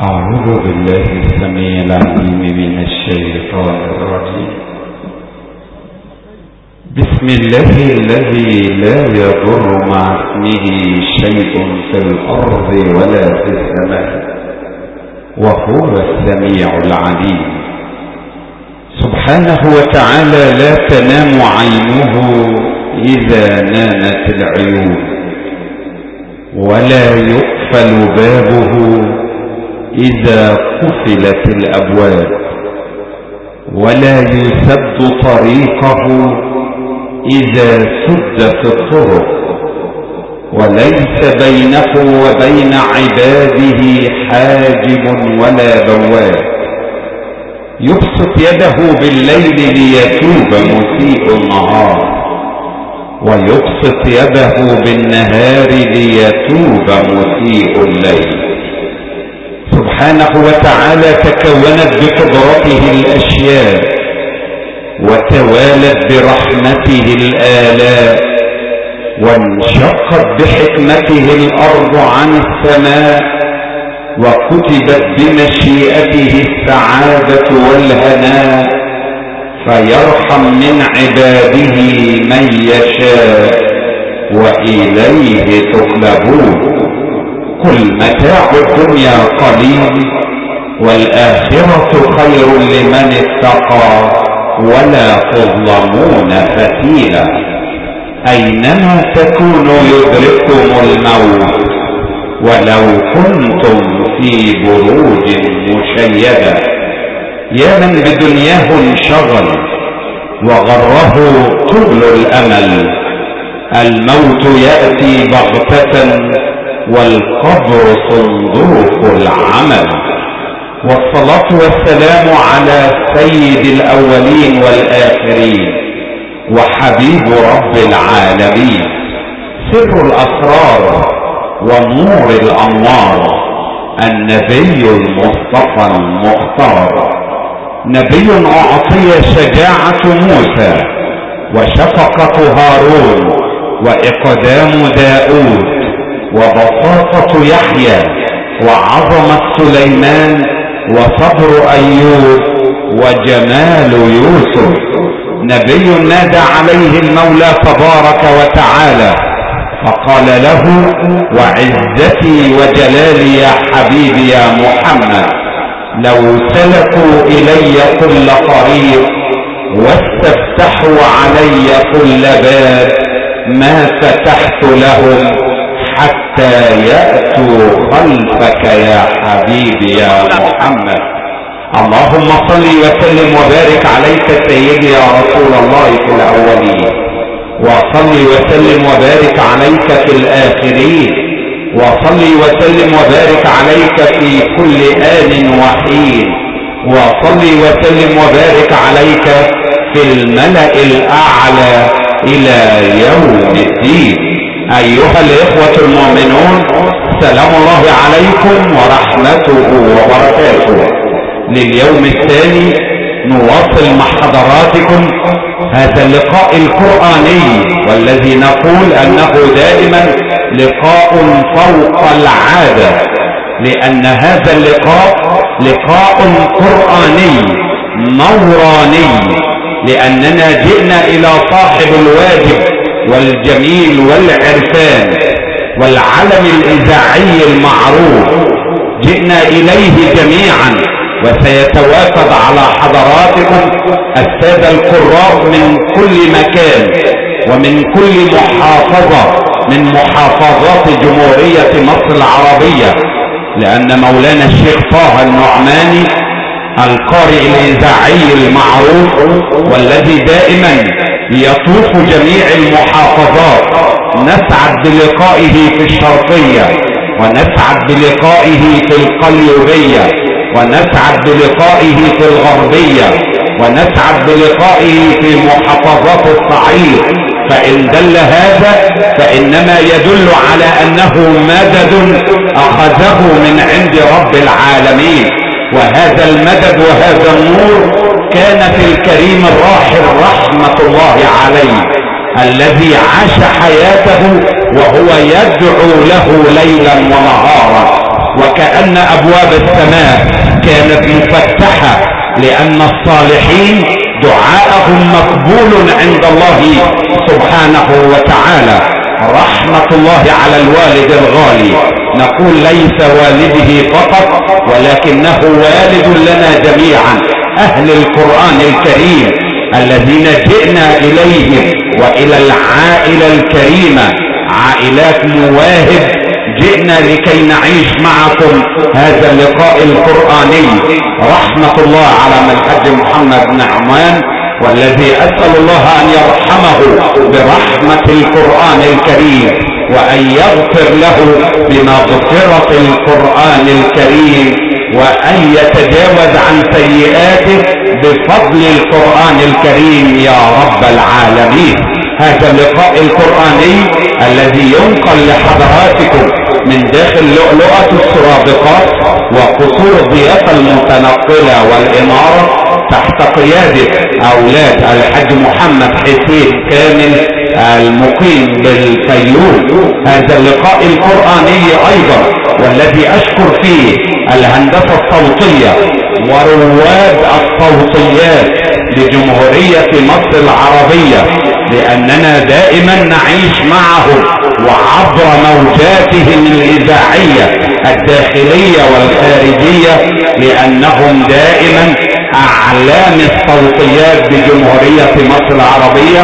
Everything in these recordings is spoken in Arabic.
أعوذ بالله السميع العليم من الشيطان الرجيم. بسم الله الذي لا يضر مع اسمه شيء في الأرض ولا في السماء. وهو السميع العليم. سبحانه وتعالى لا تنام عينه إذا نامت العيون ولا يقفل بابه إذا قفلت الأبواب ولا يسد طريقه إذا سدت الطرق وليس بينه وبين عباده حاجب ولا بواب يبسط يده بالليل ليتوب مسيء النهار ويبسط يده بالنهار ليتوب مسيء الليل. سبحانه وتعالى تكونت بقدرته الأشياء وتوالت برحمته الآلاء وانشقت بحكمته الأرض عن السماء وكتبت بمشيئته السعادة والهناء. فيرحم من عباده من يشاء وإليه تقلبون. قل متاع الدنيا قليل والآخرة خير لمن اتقى ولا تظلمون فتيلا. أينما تكونوا يدرككم الموت ولو كنتم في بروج مشيدة. يا من بدنياه انشغل وغره طول الأمل. الموت يأتي بغتة والقبر صندوق العمل. والصلاة والسلام على سيد الأولين والآخرين وحبيب رب العالمين. سر الأسرار ونور الأنوار. النبي المصطفى المختار. نبي أعطي شجاعة موسى وشفقة هارون وإقدام داود وبساطة يحيى وعظمة سليمان وصبر أيوب وجمال يوسف. نبي نادى عليه المولى تبارك وتعالى فقال له وعزتي وجلالي يا حبيبي يا محمد. لو سلكوا إلي كل طريق واستفتحوا علي كل باب ما فتحت لهم حتى يأتوا خلفك يا حبيبي يا محمد. اللهم صل وسلم وبارك عليك سيدي يا رسول الله في الأولين. وصل وسلم وبارك عليك في الآخرين. وصل وسلم وبارك عليك في كل آن وحين. وصل وسلم وبارك عليك في الملأ الأعلى إلى يوم الدين. أيها الإخوة المؤمنون سلام الله عليكم ورحمته وبركاته. لليوم الثاني نواصل مع حضراتكم هذا اللقاء القرآني والذي نقول أنه دائما لقاء فوق العادة لأن هذا اللقاء لقاء قرآني نوراني لأننا جئنا إلى صاحب الواجب والجميل والعرفان والعلم الإذاعي المعروف جئنا إليه جميعا. وسيتوافد على حضراتكم السادة القراء من كل مكان ومن كل محافظة من محافظات جمهورية مصر العربية لأن مولانا الشيخ طه النعماني القارئ الإذاعي المعروف والذي دائما يطوف جميع المحافظات. نسعد بلقائه في الشرقية ونسعد بلقائه في القليوبية. ونسعد بلقائه في الغربية ونسعد بلقائه في محافظات الصعيد. فإن دل هذا فإنما يدل على أنه مدد أخذه من عند رب العالمين. وهذا المدد وهذا النور كان في الكريم الراحل رحمة الله عليه الذي عاش حياته وهو يدعو له ليلا ونهارا. وكأن أبواب السماء كانت مفتحة لأن الصالحين دعاءهم مقبول عند الله سبحانه وتعالى. رحمة الله على الوالد الغالي. نقول ليس والده فقط ولكنه والد لنا جميعا أهل القرآن الكريم الذين جئنا إليهم وإلى العائلة الكريمة عائلات مواهب جئنا لكي نعيش معكم هذا اللقاء القرآني. رحمة الله على من حج محمد نعمان والذي أسأل الله أن يرحمه برحمة القرآن الكريم وأن يغفر له بمغفرة القرآن الكريم وأن يتجاوز عن سيئاته بفضل القرآن الكريم. يا رب العالمين هذا اللقاء القرآني الذي ينقل لحضراتكم من داخل لؤلؤة السرابقات وقصور الضيافة المتنقلة والإمارة تحت قيادة أولاد الحاج محمد حسين كامل المقيم بالفيوم هذا اللقاء القرآني أيضا والذي أشكر فيه الهندسة الصوتية ورواد الصوتيات لجمهورية مصر العربية لأننا دائما نعيش معهم. وعبر موجاتهم الاذاعية الداخلية والخارجية لأنهم دائما أعلام الصوتيات بجمهورية مصر العربية.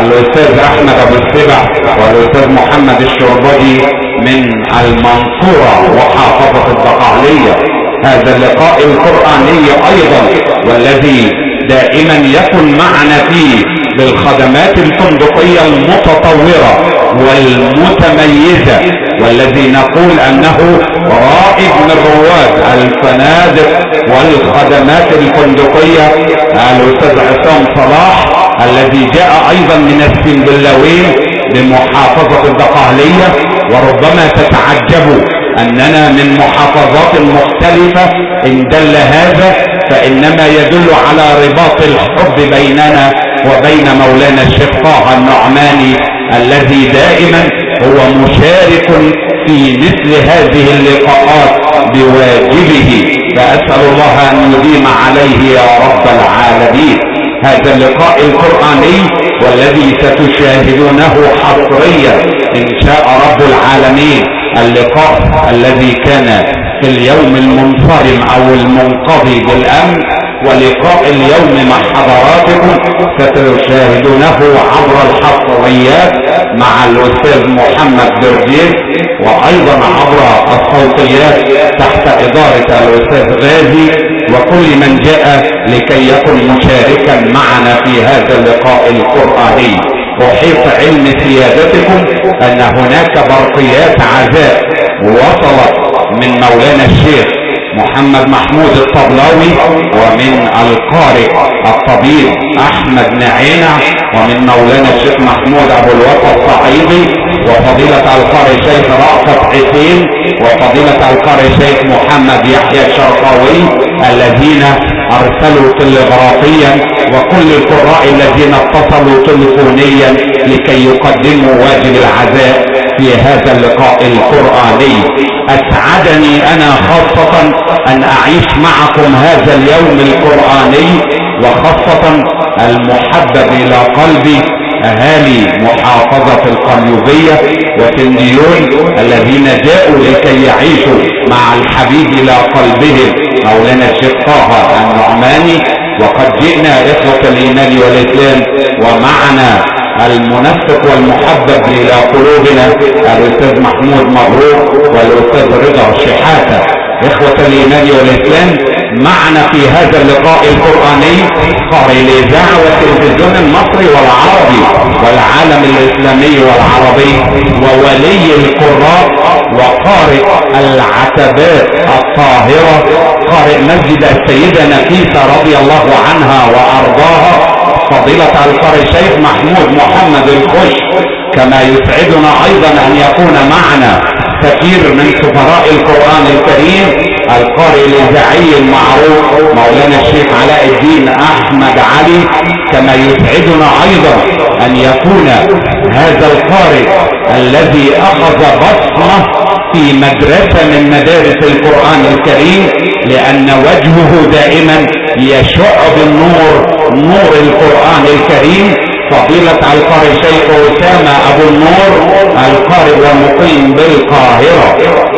الأستاذ أحمد أبو السبع والأستاذ محمد الشربجي من المنصورة وحافظة الدقهلية. هذا اللقاء القرآني أيضا والذي دائما يكن معنا فيه بالخدمات الفندقية المتطورة والمتميزة والذي نقول أنه رائد من رواد الفنادق والخدمات الفندقية. الاستاذ عصام صلاح الذي جاء أيضا من السنبلاوين بمحافظة الدقهلية وربما تتعجبوا أننا من محافظات مختلفة إن دل هذا فإنما يدل على رباط الحب بيننا وبين مولانا الشيخ طه النعماني الذي دائما هو مشارك في مثل هذه اللقاءات بواجبه. فأسأل الله أن يديم عليه يا رب العالمين. هذا اللقاء القرآني والذي ستشاهدونه حصريا إن شاء رب العالمين. اللقاء الذي كان اليوم المنصرم أو المنقضي بالامن ولقاء اليوم مع حضراتكم ستشاهدونه عبر الحصريات مع الأستاذ محمد برجيل وأيضا عبر الصوتيات تحت إدارة الأستاذ غازي وكل من جاء لكي يكون مشاركا معنا في هذا اللقاء القرآني. احيط علم سيادتكم أن هناك برقيات عزاء وصلت من مولانا الشيخ محمد محمود الطبلاوي ومن القارئ الطبيب أحمد نعينة ومن مولانا الشيخ محمود أبو الوفا الصعيدي وفضيلة القارئ شيخ رأفت حسين وفضيلة القارئ شيخ محمد يحيى الشرقاوي الذين أرسلوا تلغرافيا وكل القراء الذين اتصلوا تلفونيا لكي يقدموا واجب العزاء في هذا اللقاء القرآني. أسعدني أنا خاصة أن أعيش معكم هذا اليوم القرآني وخاصة المحبب إلى قلبي أهالي محافظة القليوبية وسنديون الذين جاءوا لكي يعيشوا مع الحبيب إلى قلبهم. مولانا الشيخ طه النعماني وقد جئنا إخوة الإيمان والإسلام ومعنا المنفق والمحبب إلى قلوبنا الأستاذ محمود مبروك والأستاذ رضا شحاتة. إخوة الإيمان والإسلام معنا في هذا اللقاء القرآني قارئ الاذاعة والتلفزيون المصري والعربي والعالم الإسلامي والعربي وولي القراء وقارئ العتبات الطاهرة قارئ مسجد السيدة نفيسة رضي الله عنها وأرضاها. فضيلة القارئ الشيخ محمود محمد الخش كما يسعدنا أيضا أن يكون معنا كثير من سفراء القرآن الكريم القارئ الإذاعي المعروف مولانا الشيخ علاء الدين أحمد علي كما يسعدنا أيضا أن يكون هذا القارئ الذي أخذ بصمة في مدرسة من مدارس القرآن الكريم لأن وجهه دائما يشع بالنور نور القرآن الكريم. فضيلة القارئ شيخ أسامة أبو النور القارئ ومقيم بالقاهرة.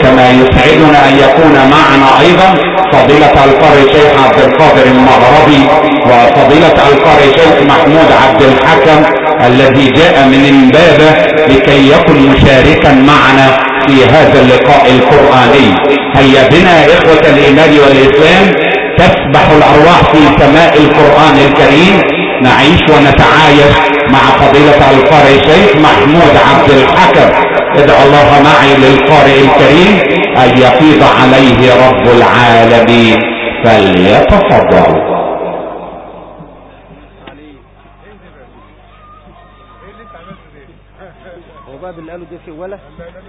كما يسعدنا أن يكون معنا أيضا فضيلة القارئ شيخ عبد القادر المغربي وفضيلة القارئ شيخ محمود عبد الحكم الذي جاء من امبابة لكي يكون مشاركا معنا في هذا اللقاء القرآني. هيا بنا إخوة الإيمان والإسلام تسبح الأرواح في سماء القرآن الكريم. نعيش ونتعايش مع فضيلة القارئ شيخ محمود عبد الحكم. ادعو الله معي للقارئ الكريم أن يفيض عليه رب العالمين. فليتفضل. أعوذ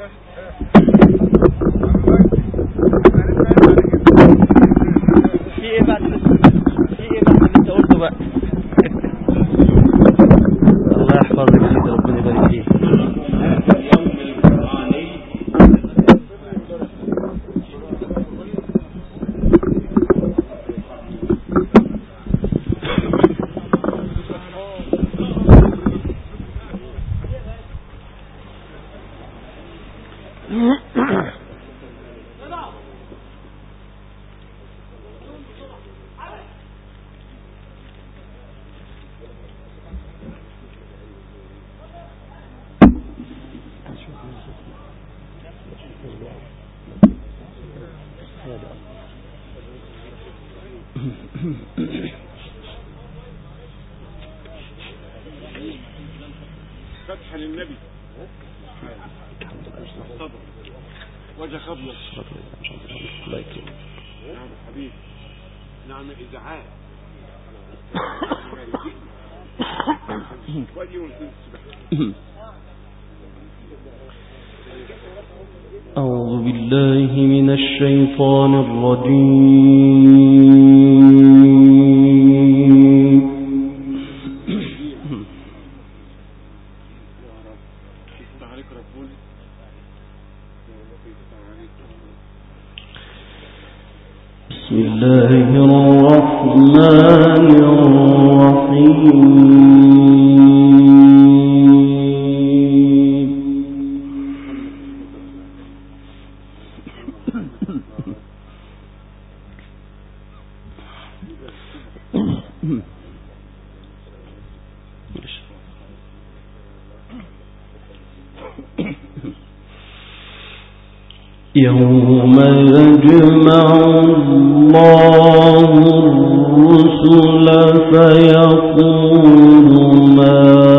يوم يجمع الله الرسل فيقول ماذا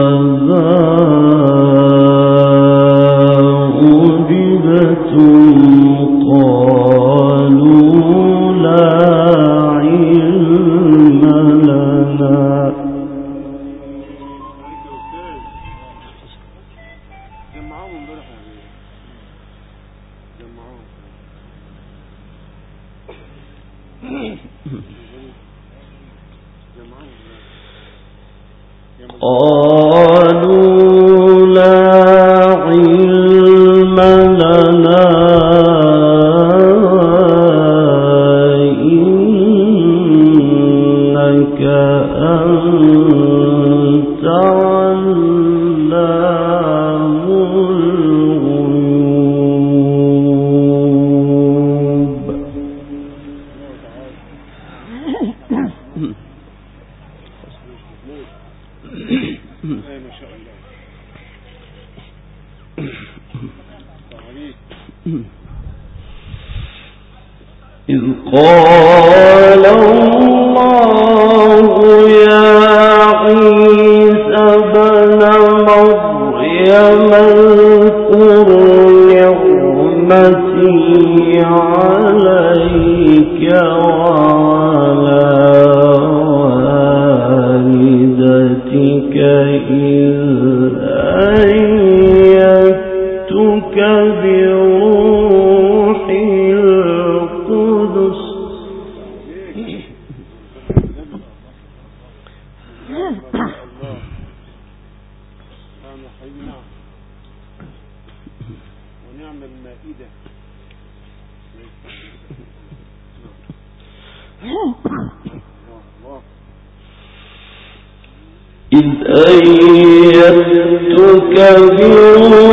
باقی أيدتك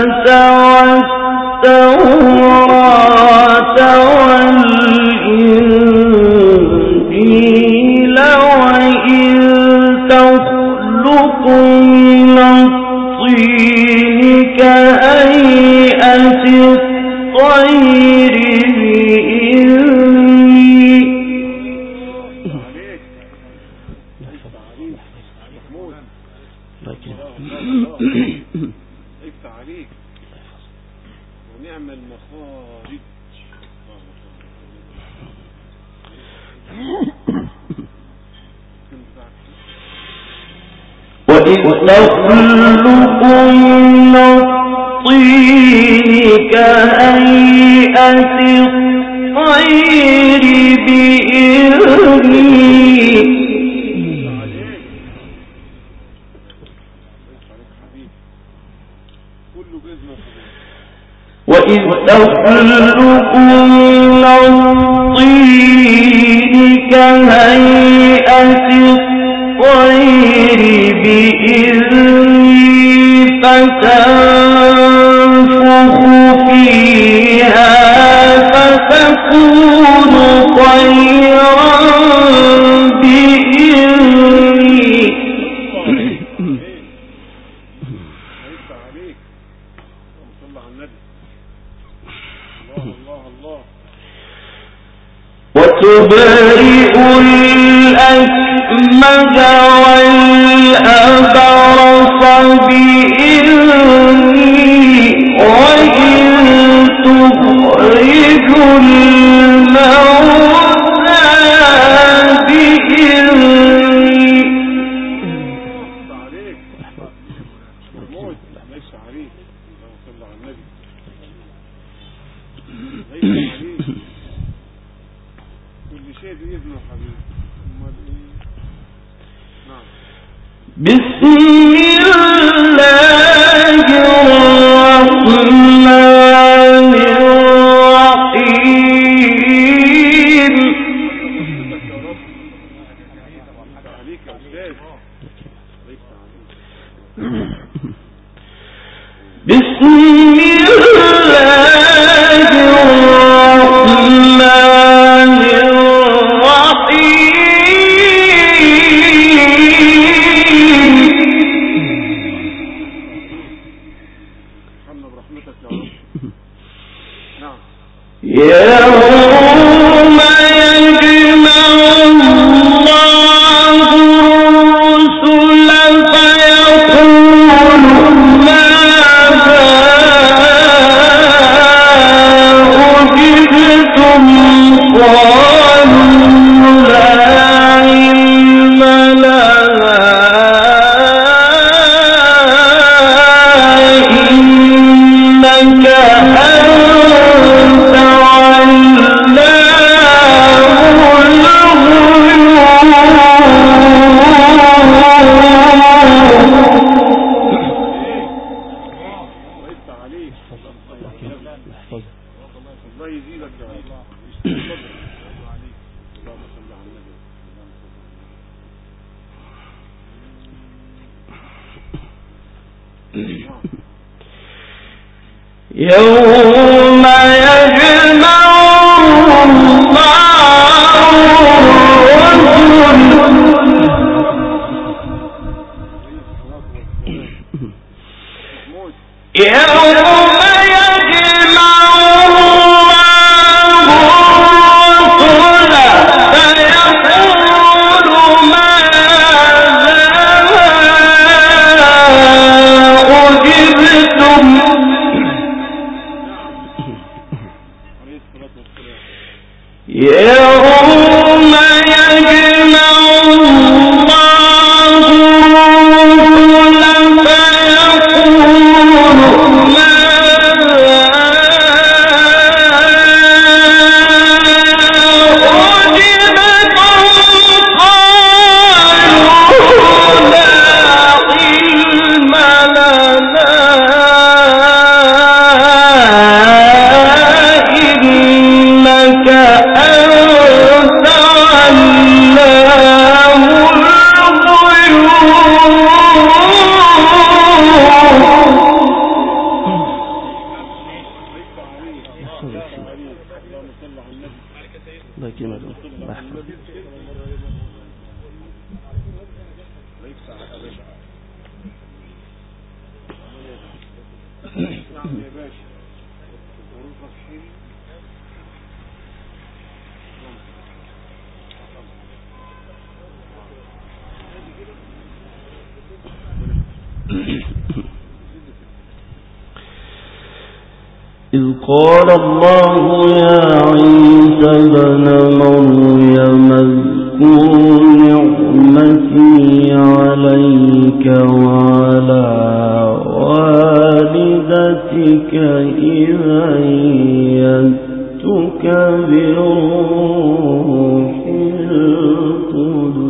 والحكمة وتبرئ الأكمد والأبرص بإذني وإن تخرج إذ قال الله يا عيسى بن مريم اذكر نعمتي عليك وعلى والدتك إذا أيدتك بروح القدس.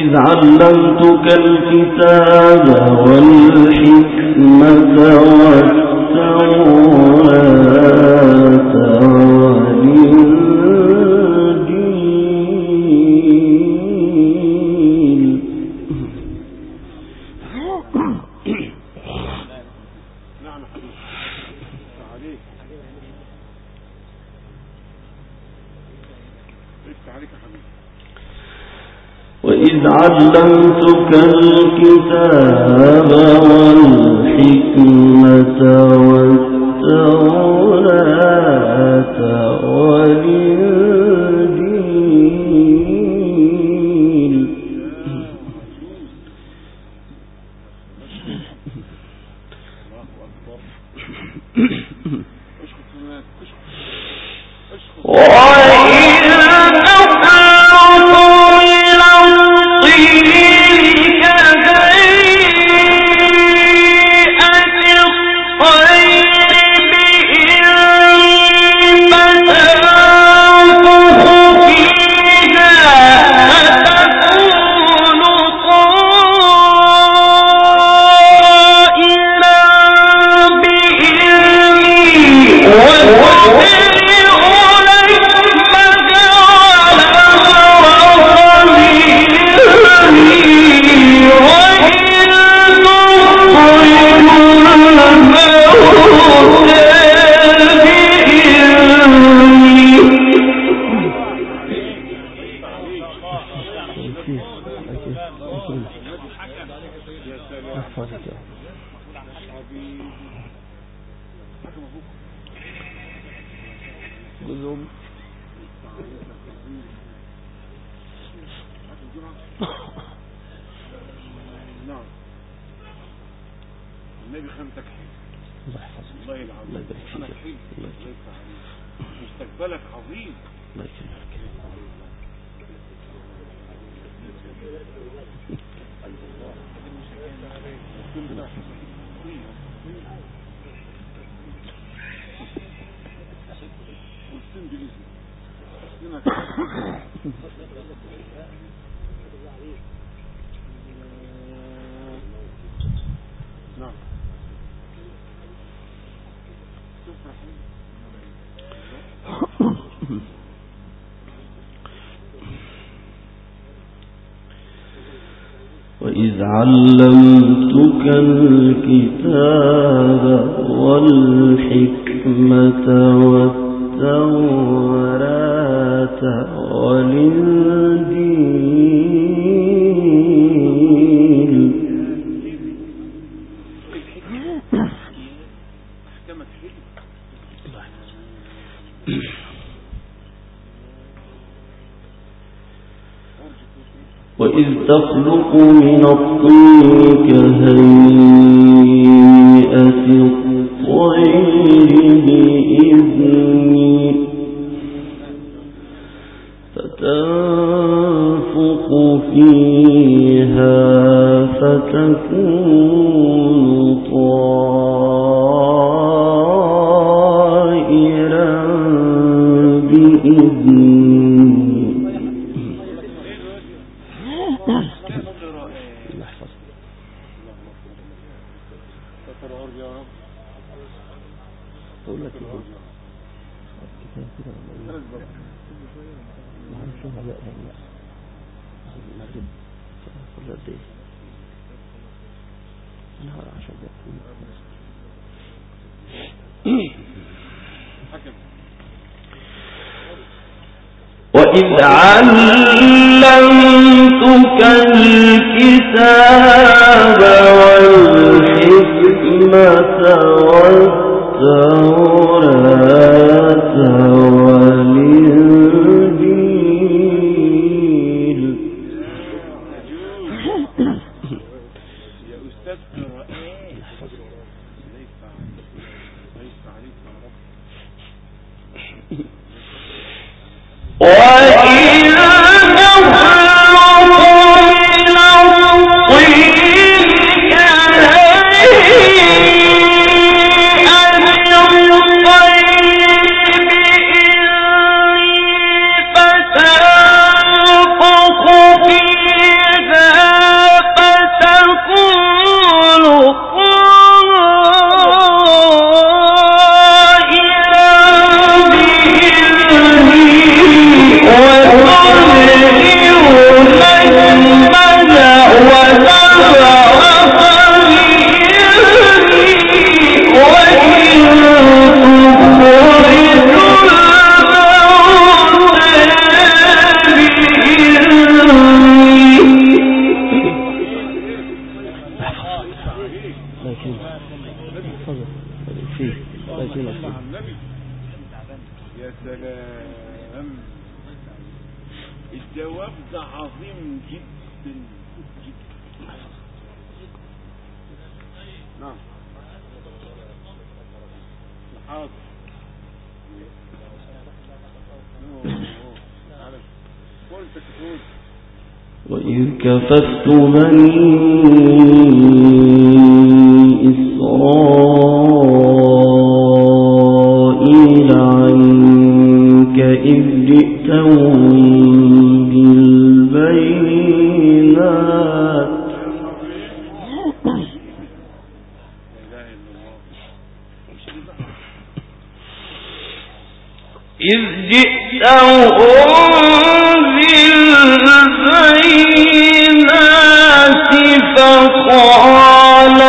وإذ علمتك الكتاب والحكمة والتوراة hoje, علمتك الكتاب والحكمة والتوراة والإنجيل. تخلق من الطين كهيئة الطير بإذني. فتنفق فيها فتكون علمتك الكتاب والحكمة والتوراة والإنجيل. يا أستاذ ليس عليك رب 我一路 إذ جئتهم بالبينات فقال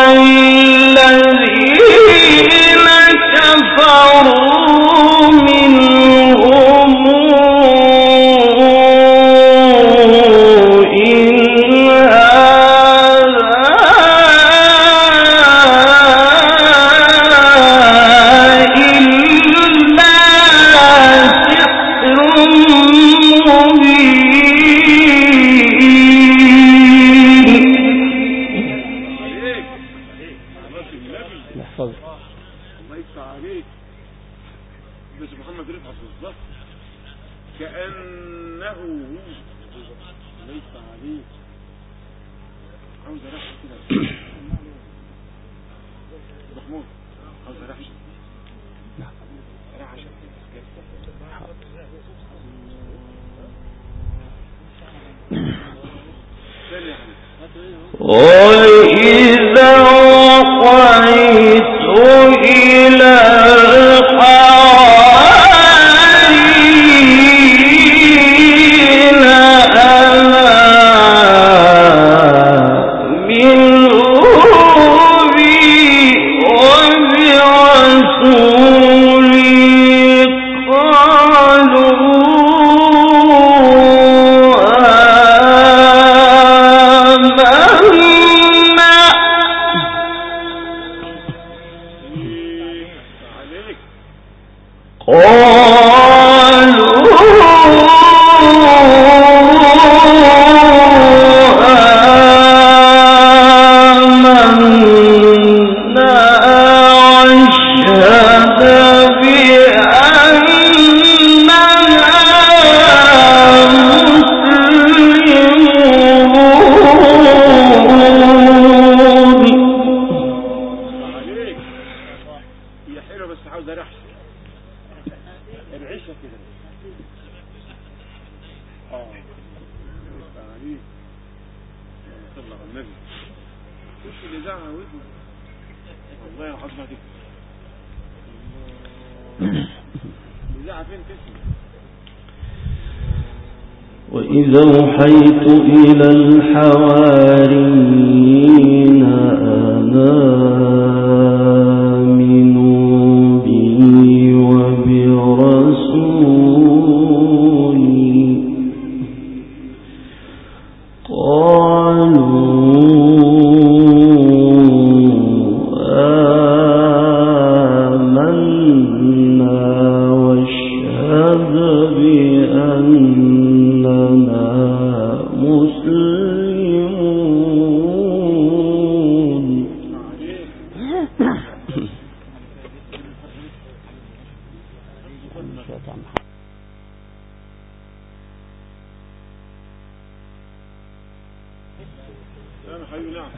نعم، الله.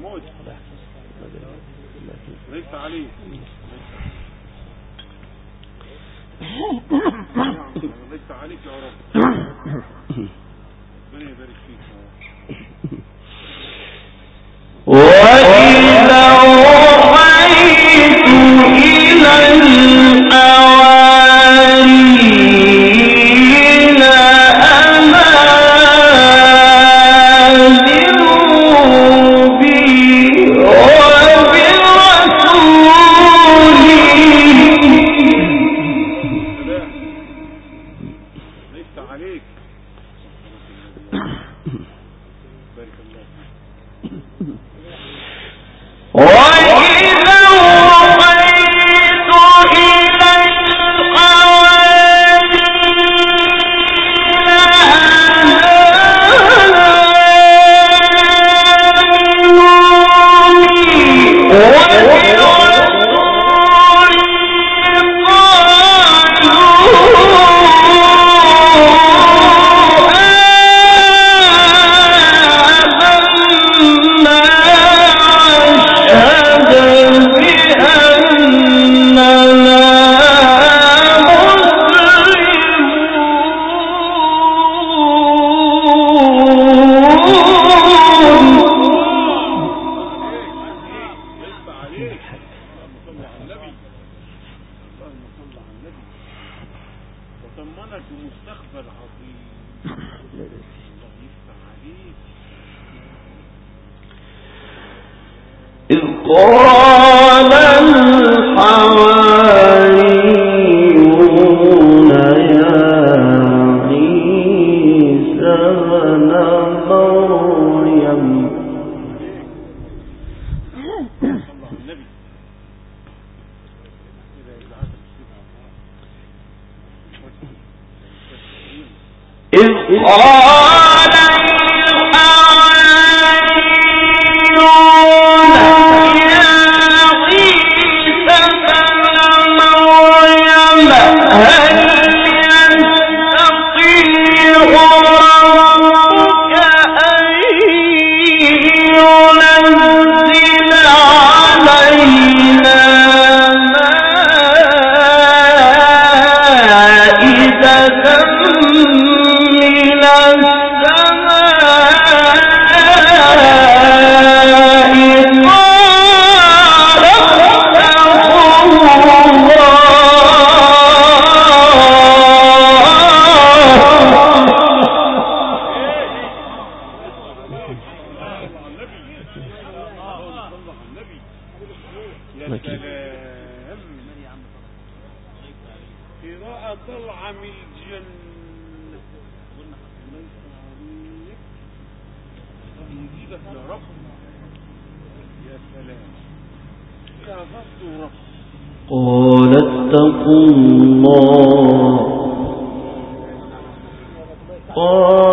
موت. ليس عليه ليس عليك يا رب. يبارك فيك Oh! يا سلام قراءة من الجنة يا سلام. يا قال اتقوا الله. قال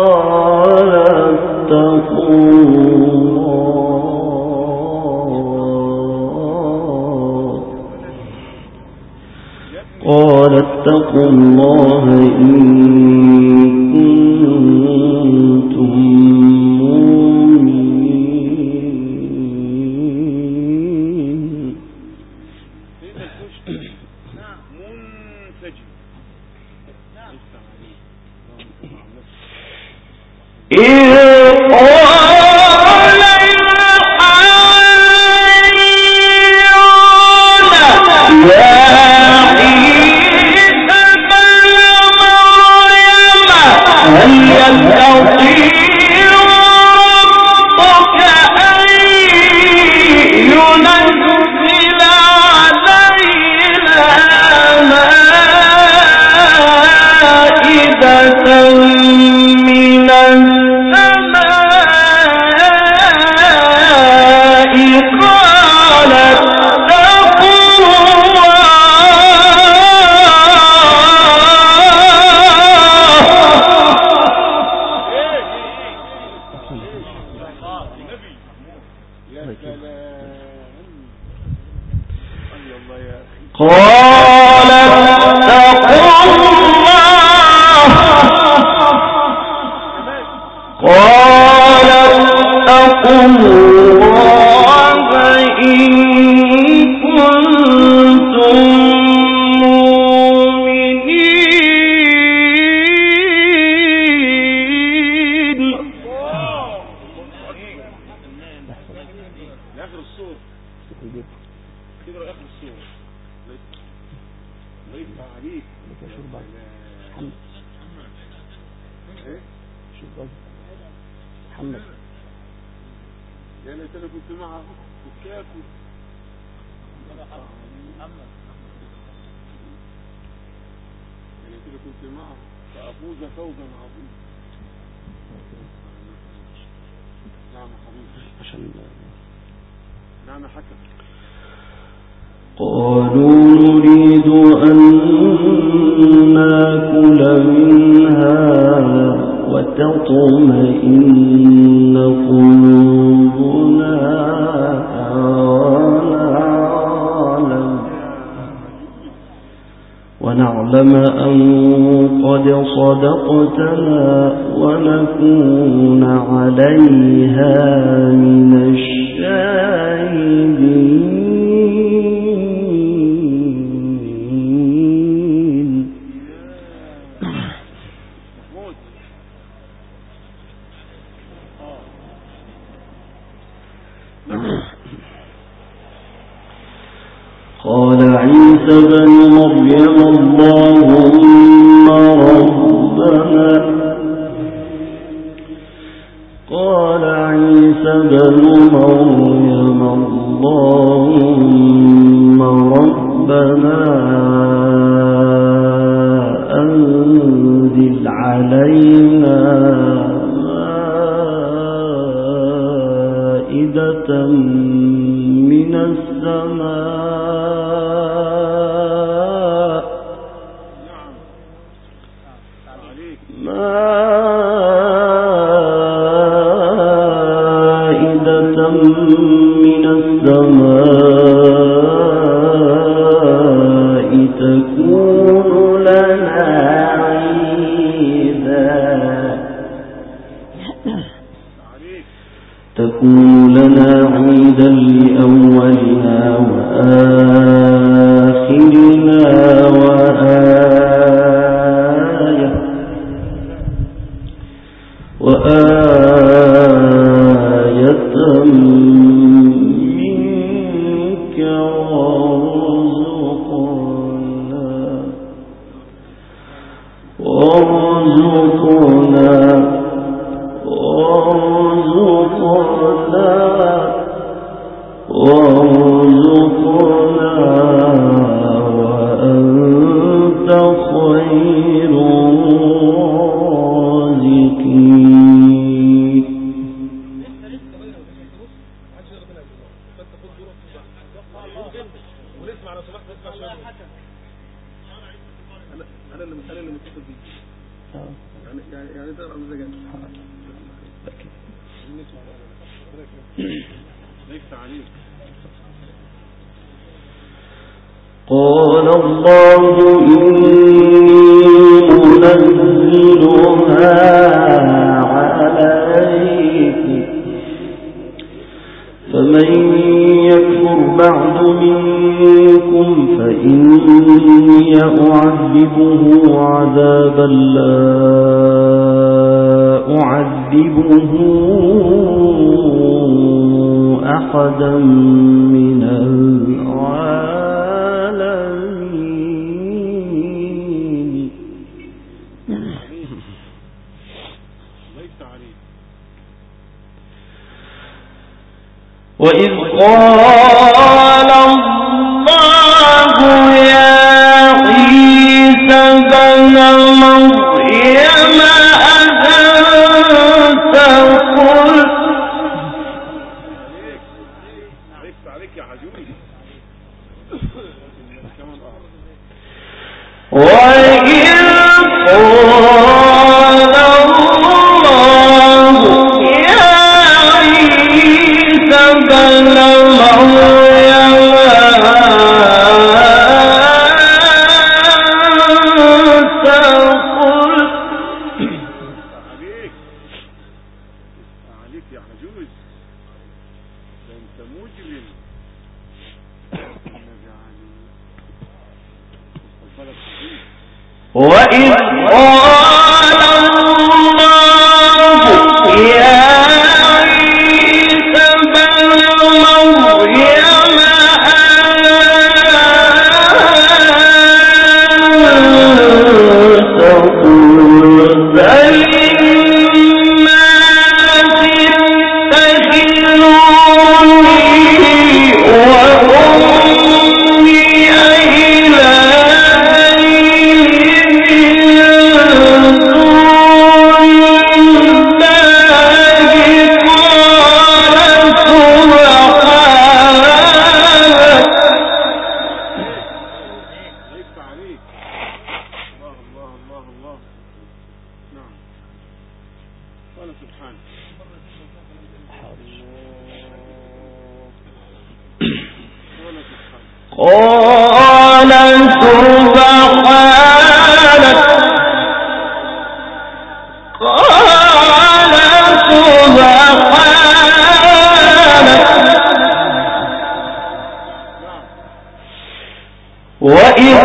صدقتنا مولا وہ وإذ وإذ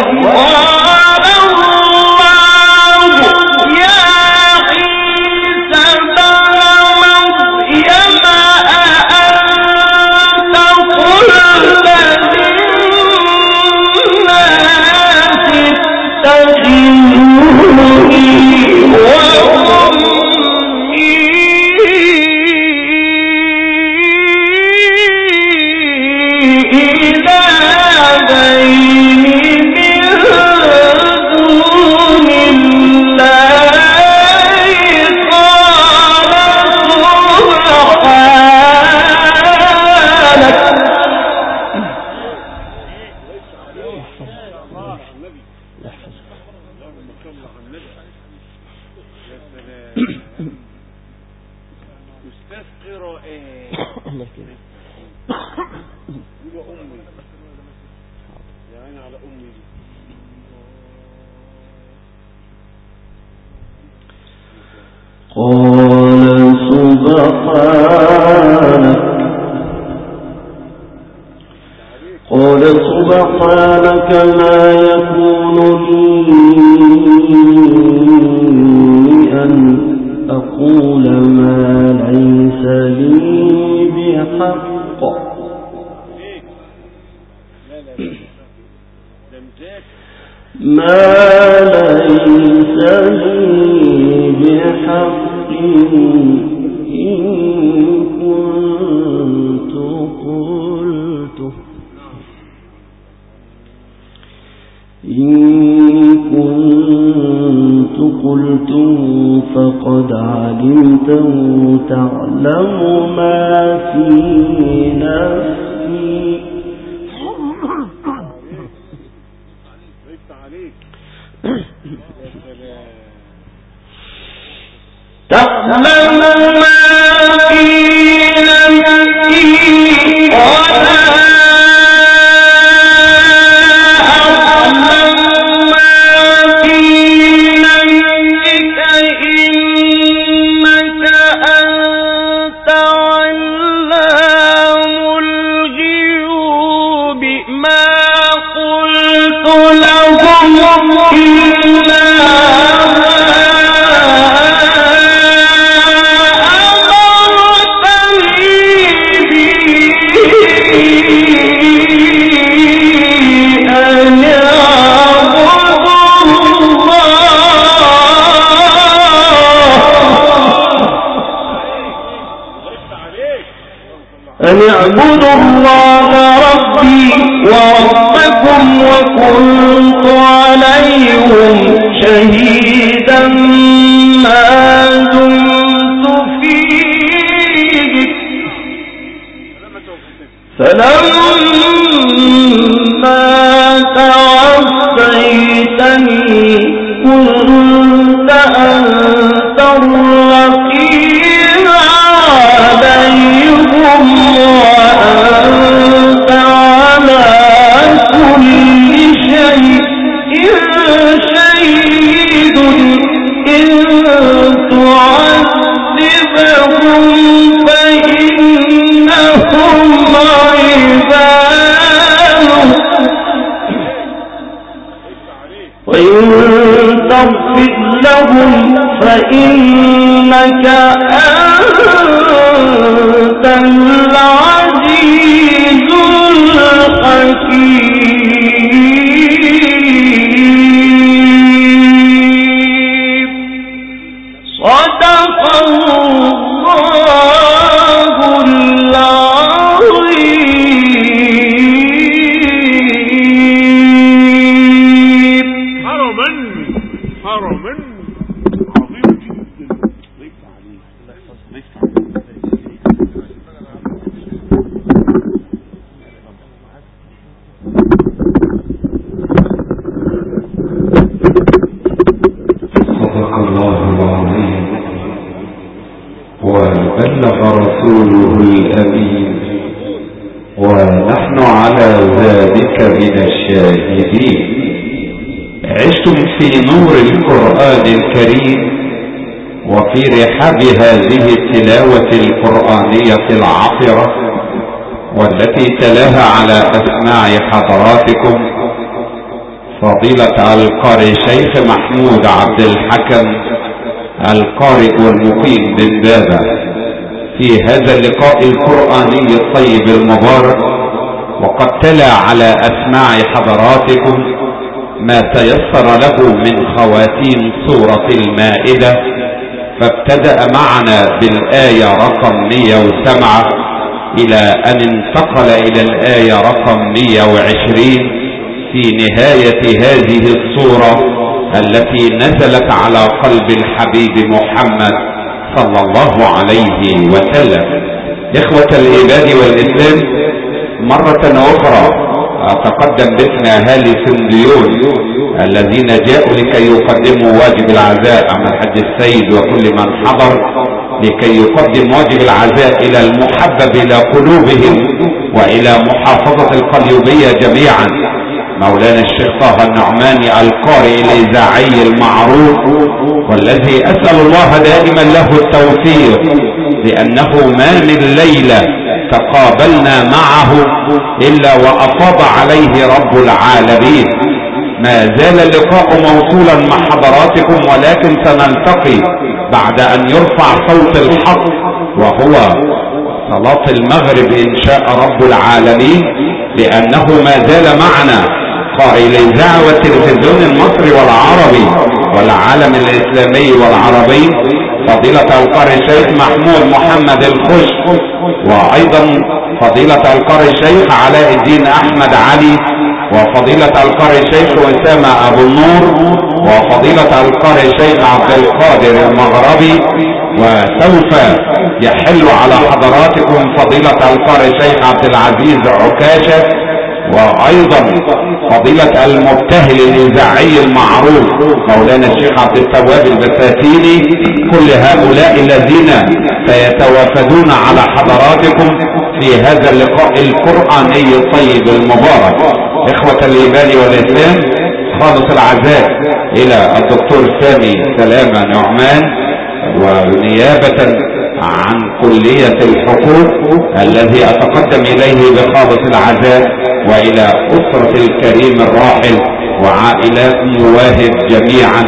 فلما وفي رحاب هذه التلاوة القرآنية العطرة والتي تلاها على أسماع حضراتكم فضيلة القارئ شيخ محمود عبد الحكم القارئ والمقيم من بابا في هذا اللقاء القرآني الطيب المبارك وقد تلا على أسماع حضراتكم ما تيسر له من خواتيم سورة المائدة فابتدأ معنا بالآية رقم 107 إلى أن انتقل إلى الآية رقم 120 في نهاية هذه الصورة التي نزلت على قلب الحبيب محمد صلى الله عليه وسلم. إخوة العباد والإسلام مرة أخرى أتقدم باسم أهالي سنديون الذين جاءوا لكي يقدموا واجب العزاء عن الحج السيد وكل من حضر لكي يقدم واجب العزاء إلى المحبب إلى قلوبهم وإلى محافظة القليوبية جميعا. مولانا الشيخ طه النعماني القارئ الإذاعي المعروف والذي أسأل الله دائما له التوفيق لأنه ما من ليله تقابلنا معه إلا وافاض عليه رب العالمين. ما زال اللقاء موصولا مع حضراتكم ولكن سنلتقي بعد أن يرفع صوت الحق وهو صلاة المغرب إن شاء رب العالمين لأنه ما زال معنا قائل الإذاعة والتلفزيون المصري والعربي. والعالم الإسلامي والعربي فضيلة القارئ الشيخ محمود محمد الخش وأيضا فضيلة القارئ الشيخ علاء الدين أحمد علي وفضيلة القارئ الشيخ أسامة أبو النور وفضيلة القارئ الشيخ عبد القادر المغربي وسوف يحل على حضراتكم فضيلة القارئ الشيخ عبد العزيز عكاشة وأيضا فضيلة المبتهل الإذاعي المعروف مولانا الشيخ عبد التواب البساتيني كل هؤلاء الذين سيتوافدون على حضراتكم في هذا اللقاء القرآني الطيب المبارك. إخوة الإيمان والإسلام خالص العزاء إلى الدكتور سامي سلامة نعمان ونيابة عن كلية الحقوق الذي أتقدم إليه بخالص العزاء وإلى أسرة الكريم الراحل وعائلات مواهب جميعا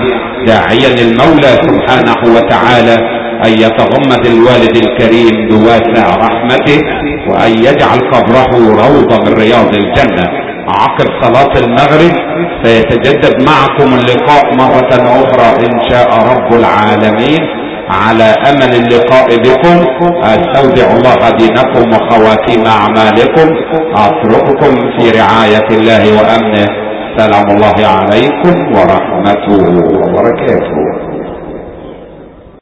داعيا المولى سبحانه وتعالى أن يتغمد الوالد الكريم بواسع رحمته وأن يجعل قبره روضة من رياض الجنة. عقب صلاة المغرب سيتجدد معكم اللقاء مرة أخرى إن شاء رب العالمين. على أمل اللقاء بكم. أستودع الله دينكم وخواتيم أعمالكم. أترككم في رعاية الله وأمنه. سلام الله عليكم ورحمته وبركاته.